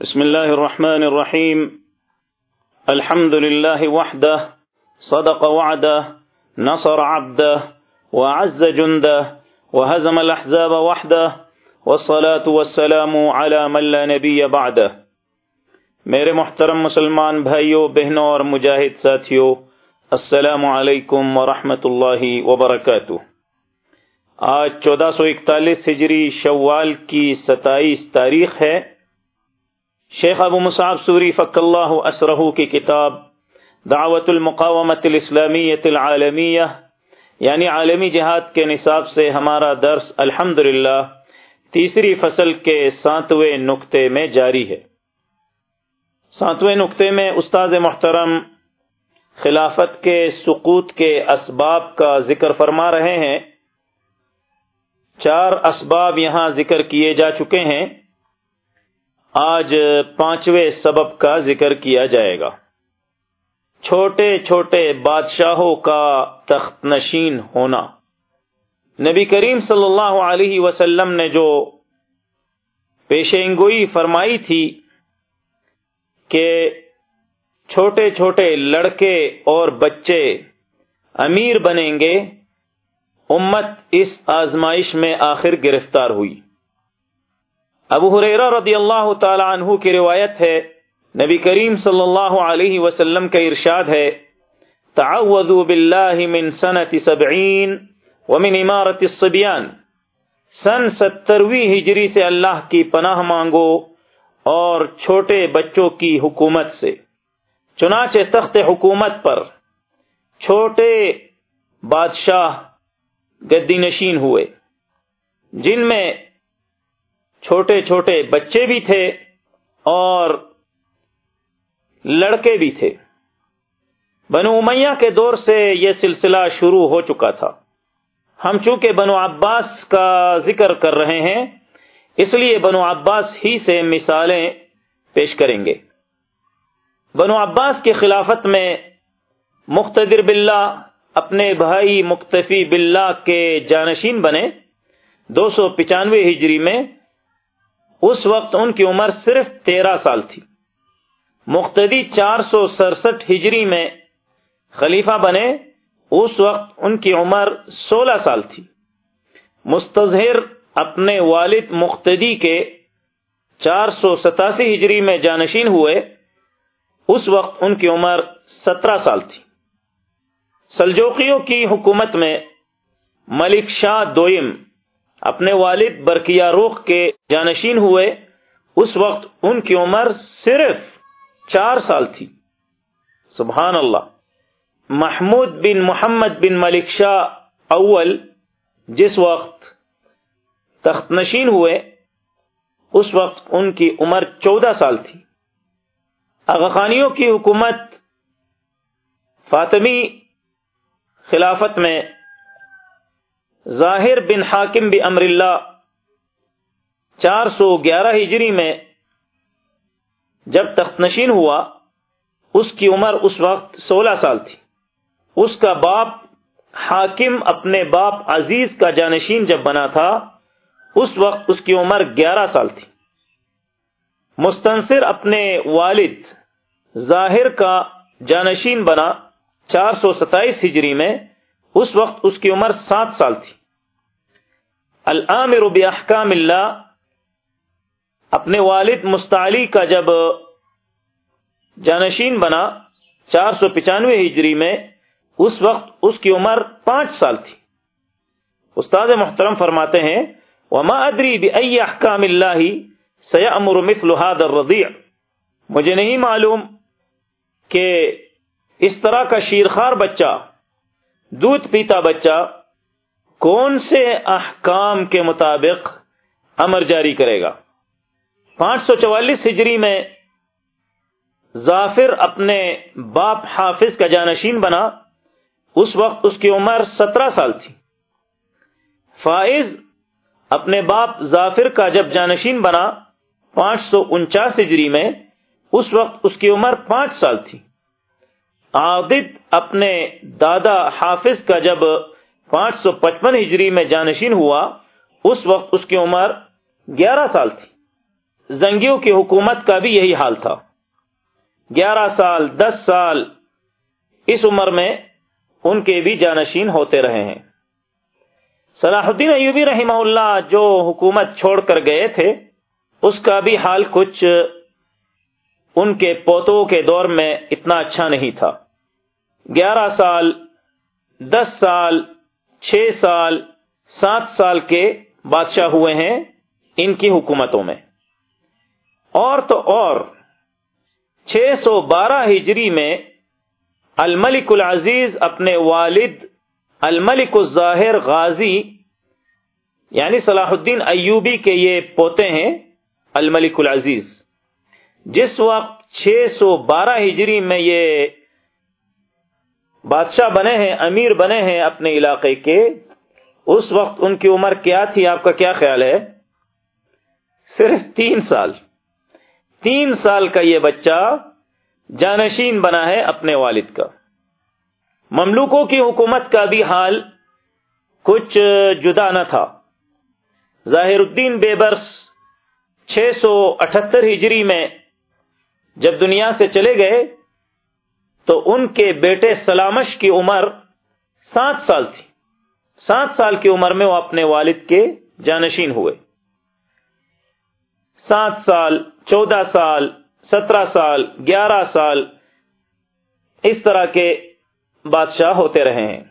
بسم الله الرحمن الرحيم. الحمد لله وحده، صدق وعده، نصر عبده، وعز جنده، وهزم الأحزاب وحده، والصلاة والسلام على من لا نبي بعده. میرے محترم مسلمان بھائیوں بہنوں اور مجاہد ساتھیوں السلام علیکم ورحمۃ اللہ وبرکاتہ۔ آج چودہ سو اکتالیس ہجری شوال کی ستائیس تاریخ ہے۔ شیخ ابو مصعب سوری فق اللہ اسرہ کی کتاب دعوت المقامت الاسلامیت العالمیہ یعنی عالمی جہاد کے نصاب سے ہمارا درس الحمد تیسری فصل کے ساتویں نقطے میں جاری ہے۔ ساتویں نقطے میں استاد محترم خلافت کے سقوط کے اسباب کا ذکر فرما رہے ہیں۔ چار اسباب یہاں ذکر کیے جا چکے ہیں۔ آج پانچویں سبب کا ذکر کیا جائے گا۔ چھوٹے چھوٹے بادشاہوں کا تخت نشین ہونا۔ نبی کریم صلی اللہ علیہ وسلم نے جو پیشینگوئی فرمائی تھی کہ چھوٹے چھوٹے لڑکے اور بچے امیر بنیں گے، امت اس آزمائش میں آخر گرفتار ہوئی۔ ابو حریرہ رضی اللہ تعالی عنہ کی روایت ہے، نبی کریم صلی اللہ علیہ وسلم کا ارشاد ہے، تعوذوا باللہ من سنت سبعین ومن امارت الصبیان۔ سن ستروی ہجری سے اللہ کی پناہ مانگو اور چھوٹے بچوں کی حکومت سے۔ چنانچہ تخت حکومت پر چھوٹے بادشاہ گدی نشین ہوئے، جن میں چھوٹے چھوٹے بچے بھی تھے اور لڑکے بھی تھے۔ بنو امیہ کے دور سے یہ سلسلہ شروع ہو چکا تھا۔ ہم چونکہ بنو عباس کا ذکر کر رہے ہیں، اس لیے بنو عباس ہی سے مثالیں پیش کریں گے۔ بنو عباس کی خلافت میں مختدر باللہ، اپنے بھائی مختفی باللہ کے جانشین بنے۔ دو سو پچانوے ہجری میں اس وقت ان کی عمر صرف تیرہ سال تھی۔ مقتدی چار سو سڑسٹھ ہجری میں خلیفہ بنے، اس وقت ان کی عمر سولہ سال تھی۔ مستظہر اپنے والد مقتدی کے چار سو ستاسی ہجری میں جانشین ہوئے، اس وقت ان کی عمر سترہ سال تھی۔ سلجوکیوں کی حکومت میں ملک شاہ دوئم اپنے والد برکیا روخ کے جانشین ہوئے، اس وقت ان کی عمر صرف چار سال تھی۔ سبحان اللہ۔ محمود بن محمد بن ملک شاہ اول جس وقت تخت نشین ہوئے، اس وقت ان کی عمر چودہ سال تھی۔ اغخانیوں کی حکومت فاطمی خلافت میں ظاہر بن حاکم بھی امر اللہ چار سو گیارہ ہجری میں جب تخت نشین ہوا، اس کی عمر اس وقت سولہ سال تھی۔ اس کا باپ حاکم اپنے باپ عزیز کا جانشین جب بنا تھا، اس وقت اس کی عمر گیارہ سال تھی۔ مستنصر اپنے والد ظاہر کا جانشین بنا چار سو ستائیس ہجری میں، اس وقت اس کی عمر سات سال تھی۔ العامر باحکام اللہ، اپنے والد مستعلی کا جب جانشین بنا چار سو پچانوے ہجری میں، اس وقت اس کی عمر پانچ سال تھی۔ استاد محترم فرماتے ہیں، وما ادری بأي احکام اللہ سیأمر مثل هذا الرضیع مجھے نہیں معلوم کہ اس طرح کا شیرخار بچہ، دودھ پیتا بچہ کون سے احکام کے مطابق امر جاری کرے گا؟ پانچ سو چوالیس ہجری میں ظافر اپنے باپ حافظ کا جانشین بنا۔ اس وقت اس کی عمر سترہ سال تھی۔ فائز اپنے باپ ظافر کا جب جانشین بنا پانچ سو انچاس ہجری میں، اس وقت اس کی عمر پانچ سال تھی۔ عادت اپنے دادا حافظ کا جب پانچ سو پچپن ہجری میں جانشین ہوا، اس وقت اس کی عمر گیارہ سال تھی۔ زنگیوں کی حکومت کا بھی یہی حال تھا۔ گیارہ سال، دس سال، اس عمر میں ان کے بھی جانشین ہوتے رہے ہیں۔ صلاح الدین ایوبی رحمہ اللہ جو حکومت چھوڑ کر گئے تھے، اس کا بھی حال کچھ ان کے پوتوں کے دور میں اتنا اچھا نہیں تھا۔ گیارہ سال، دس سال چھ سال، سات سال کے بادشاہ ہوئے ہیں ان کی حکومتوں میں۔ اور تو اور، چھ سو بارہ ہجری میں الملک العزیز اپنے والد الملک الظاہر غازی یعنی صلاح الدین ایوبی کے یہ پوتے ہیں، الملک العزیز۔ جس وقت چھ سو بارہ ہجری میں یہ بادشاہ بنے ہیں، امیر بنے ہیں اپنے علاقے کے۔ اس وقت ان کی عمر کیا تھی؟ آپ کا کیا خیال ہے؟ صرف تین سال۔ تین سال کا یہ بچہ جانشین بنا ہے اپنے والد کا۔ مملوکوں کی حکومت کا بھی حال کچھ جدا نہ تھا۔ ظاہر الدین بیبرس چھ سو اٹھہتر ہجری میں جب دنیا سے چلے گئے تو ان کے بیٹے سلامش کی عمر سات سال تھی۔ سات سال کی عمر میں وہ اپنے والد کے جانشین ہوئے۔ سات سال، چودہ سال، سترہ سال، گیارہ سال اس طرح کے بادشاہ ہوتے رہے ہیں۔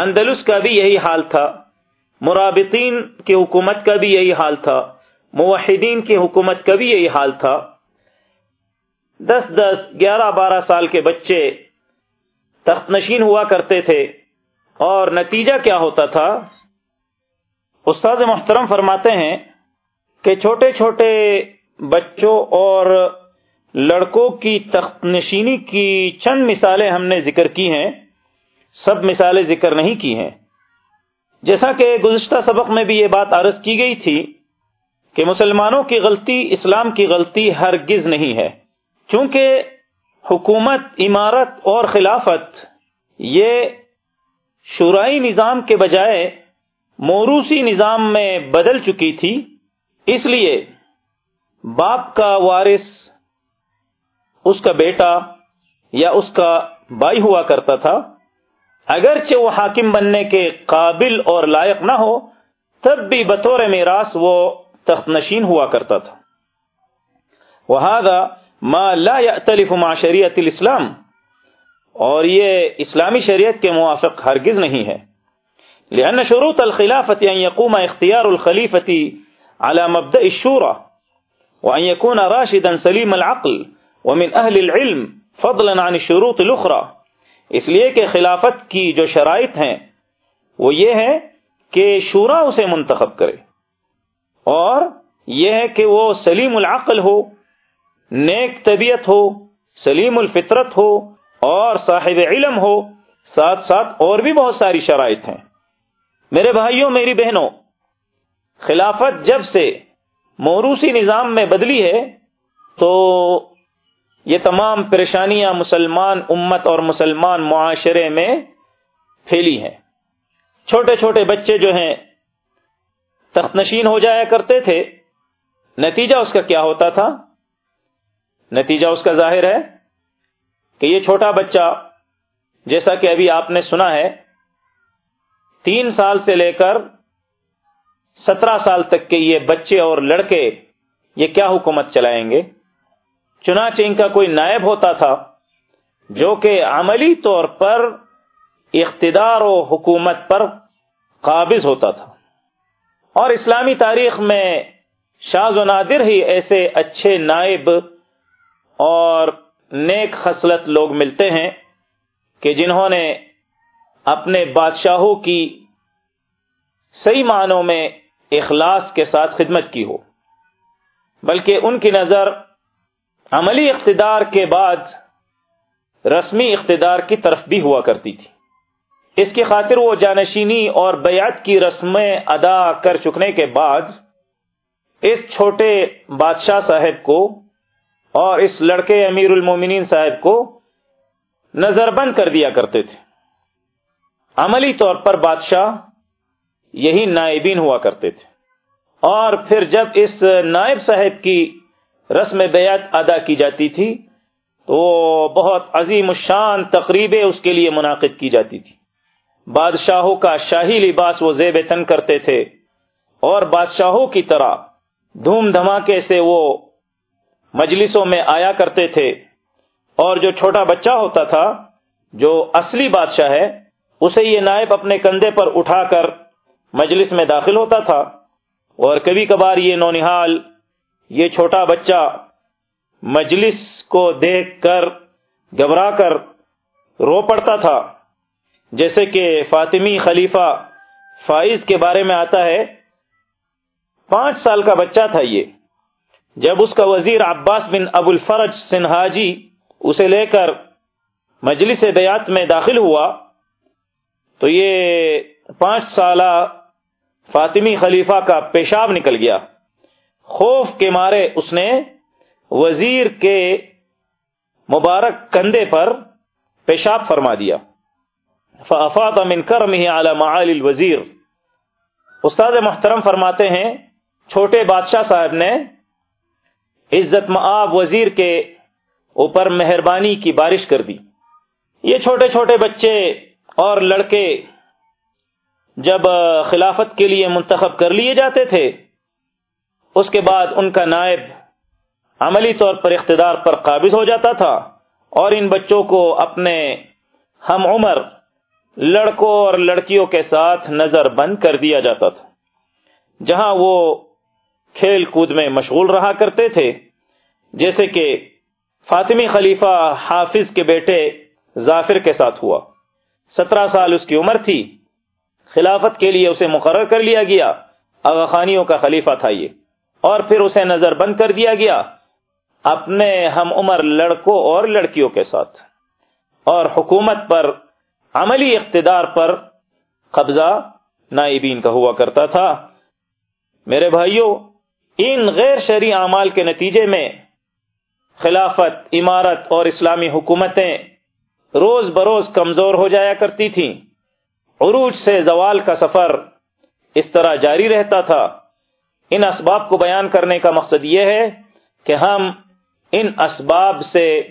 اندلس کا بھی یہی حال تھا۔ مرابطین کی حکومت کا بھی یہی حال تھا۔ موحدین کی حکومت کا بھی یہی حال تھا۔ دس دس گیارہ بارہ سال کے بچے تخت نشین ہوا کرتے تھے اور نتیجہ کیا ہوتا تھا؟ استاد محترم فرماتے ہیں کہ چھوٹے چھوٹے بچوں اور لڑکوں کی تخت نشینی کی چند مثالیں ہم نے ذکر کی ہیں، سب مثالیں ذکر نہیں کی ہیں۔ جیسا کہ گزشتہ سبق میں بھی یہ بات عرض کی گئی تھی کہ مسلمانوں کی غلطی، اسلام کی غلطی ہرگز نہیں ہے۔ چونکہ حکومت عمارت اور خلافت یہ شورائی نظام کے بجائے موروسی نظام میں بدل چکی تھی، اس لیے باپ کا وارث، اس کا بیٹا یا اس کا بھائی ہوا کرتا تھا۔ اگرچہ وہ حاکم بننے کے قابل اور لائق نہ ہو، تب بھی بطور میراث وہ تخت نشین ہوا کرتا تھا۔ ما لا يأتلف مع شریعت الاسلام. اور یہ اسلامی شریعت کے موافق ہرگز نہیں ہے. لأن شروط الخلافة ان يقوم اختیار الخلیفة على مبدأ الشورى وان يكون راشدا سلیم العقل ومن اهل العلم فضلا عن الشروط الاخرى اس لیے کہ خلافت کی جو شرائط ہیں، وہ یہ ہے کہ شورا اسے منتخب کرے. اور یہ ہے کہ وہ سلیم العقل ہو نیک طبیعت ہو، سلیم الفطرت ہو، اور صاحب علم ہو، ساتھ ساتھ اور بھی بہت ساری شرائط ہیں۔ میرے بھائیوں، میری بہنوں، خلافت جب سے موروسی نظام میں بدلی ہے، تو یہ تمام پریشانیاں مسلمان امت اور مسلمان معاشرے میں پھیلی ہیں۔ چھوٹے چھوٹے بچے جو ہیں تخت نشین ہو جایا کرتے تھے۔ نتیجہ اس کا کیا ہوتا تھا؟ نتیجہ اس کا ظاہر ہے کہ یہ چھوٹا بچہ، جیسا کہ ابھی آپ نے سنا ہے، تین سال سے لے کر سترہ سال تک کے یہ بچے اور لڑکے یہ کیا حکومت چلائیں گے؟ چنانچہ ان کا کوئی نائب ہوتا تھا جو کہ عملی طور پر اقتدار و حکومت پر قابض ہوتا تھا۔ اور اسلامی تاریخ میں شاز و نادر ہی ایسے اچھے نائب اور نیک خصلت لوگ ملتے ہیں کہ جنہوں نے اپنے بادشاہوں کی صحیح معنوں میں اخلاص کے ساتھ خدمت کی ہو، بلکہ ان کی نظر عملی اقتدار کے بعد رسمی اقتدار کی طرف بھی ہوا کرتی تھی۔ اس کی خاطر وہ جانشینی اور بیعت کی رسمیں ادا کر چکنے کے بعد اس چھوٹے بادشاہ صاحب کو اور اس لڑکے امیر المومنین صاحب کو نظر بند کر دیا کرتے تھے۔ عملی طور پر بادشاہ یہی نائبین ہوا کرتے تھے۔ اور پھر جب اس نائب صاحب کی رسم بیعت ادا کی جاتی تھی، تو بہت عظیم الشان تقریبیں اس کے لیے منعقد کی جاتی تھی۔ بادشاہوں کا شاہی لباس وہ زیب تن کرتے تھے اور بادشاہوں کی طرح دھوم دھماکے سے وہ مجلسوں میں آیا کرتے تھے اور جو چھوٹا بچہ ہوتا تھا، جو اصلی بادشاہ ہے، اسے یہ نائب اپنے کندھے پر اٹھا کر مجلس میں داخل ہوتا تھا۔ اور کبھی کبھار یہ نونحال یہ چھوٹا بچہ مجلس کو دیکھ کر، گھبرا کر رو پڑتا تھا۔ جیسے کہ فاطمی خلیفہ فائز کے بارے میں آتا ہے، پانچ سال کا بچہ تھا یہ۔ جب اس کا وزیر عباس بن ابو الفرج سنہاجی اسے لے کر مجلس بیات میں داخل ہوا، تو یہ پانچ سالہ فاطمی خلیفہ کا پیشاب نکل گیا۔ خوف کے مارے اس نے وزیر کے مبارک کندھے پر پیشاب فرما دیا۔ فافاط من کرمه على الوزیر استاد محترم فرماتے ہیں، چھوٹے بادشاہ صاحب نے عزت معاب وزیر کے اوپر مہربانی کی بارش کر دی۔ یہ چھوٹے چھوٹے بچے اور لڑکے جب خلافت کے لیے منتخب کر لیے جاتے تھے، اس کے بعد ان کا نائب عملی طور پر اقتدار پر قابض ہو جاتا تھا اور ان بچوں کو اپنے ہم عمر لڑکوں اور لڑکیوں کے ساتھ نظر بند کر دیا جاتا تھا، جہاں وہ کھیل کود میں مشغول رہا کرتے تھے، جیسے کہ فاطمی خلیفہ حافظ کے بیٹے ظافر کے ساتھ ہوا۔ سترہ سال اس کی عمر تھی۔ خلافت کے لیے اسے مقرر کر لیا گیا۔ خانیوں کا خلیفہ تھا یہ۔ اور پھر اسے نظر بند کر دیا گیا۔ اپنے ہم عمر لڑکوں اور لڑکیوں کے ساتھ۔ اور حکومت پر عملی اقتدار پر قبضہ نائبین کا ہوا کرتا تھا۔ میرے بھائیوں ان غیر شہری اعمال کے نتیجے میں خلافت، عمارت اور اسلامی حکومتیں روز بروز کمزور ہو جایا کرتی تھیں۔ عروج سے زوال کا سفر اس طرح جاری رہتا تھا۔ ان اسباب کو بیان کرنے کا مقصد یہ ہے کہ ہم ان اسباب سے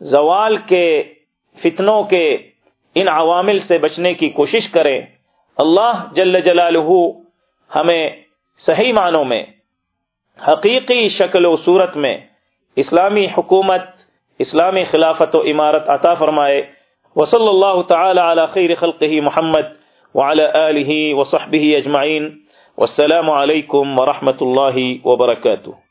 زوال کے فتنوں کے ان عوامل سے بچنے کی کوشش کریں۔ اللہ جل جلالہ ہمیں صحیح معنوں میں حقیقی شکل و صورت میں اسلامی حکومت، اسلامی خلافت و عمارت عطا فرمائے۔ وصلی اللہ تعالی علی خیر خلقہ محمد وعلى آلہ وصحبہ اجمعین۔ والسلام علیکم ورحمۃ اللہ وبرکاتہ۔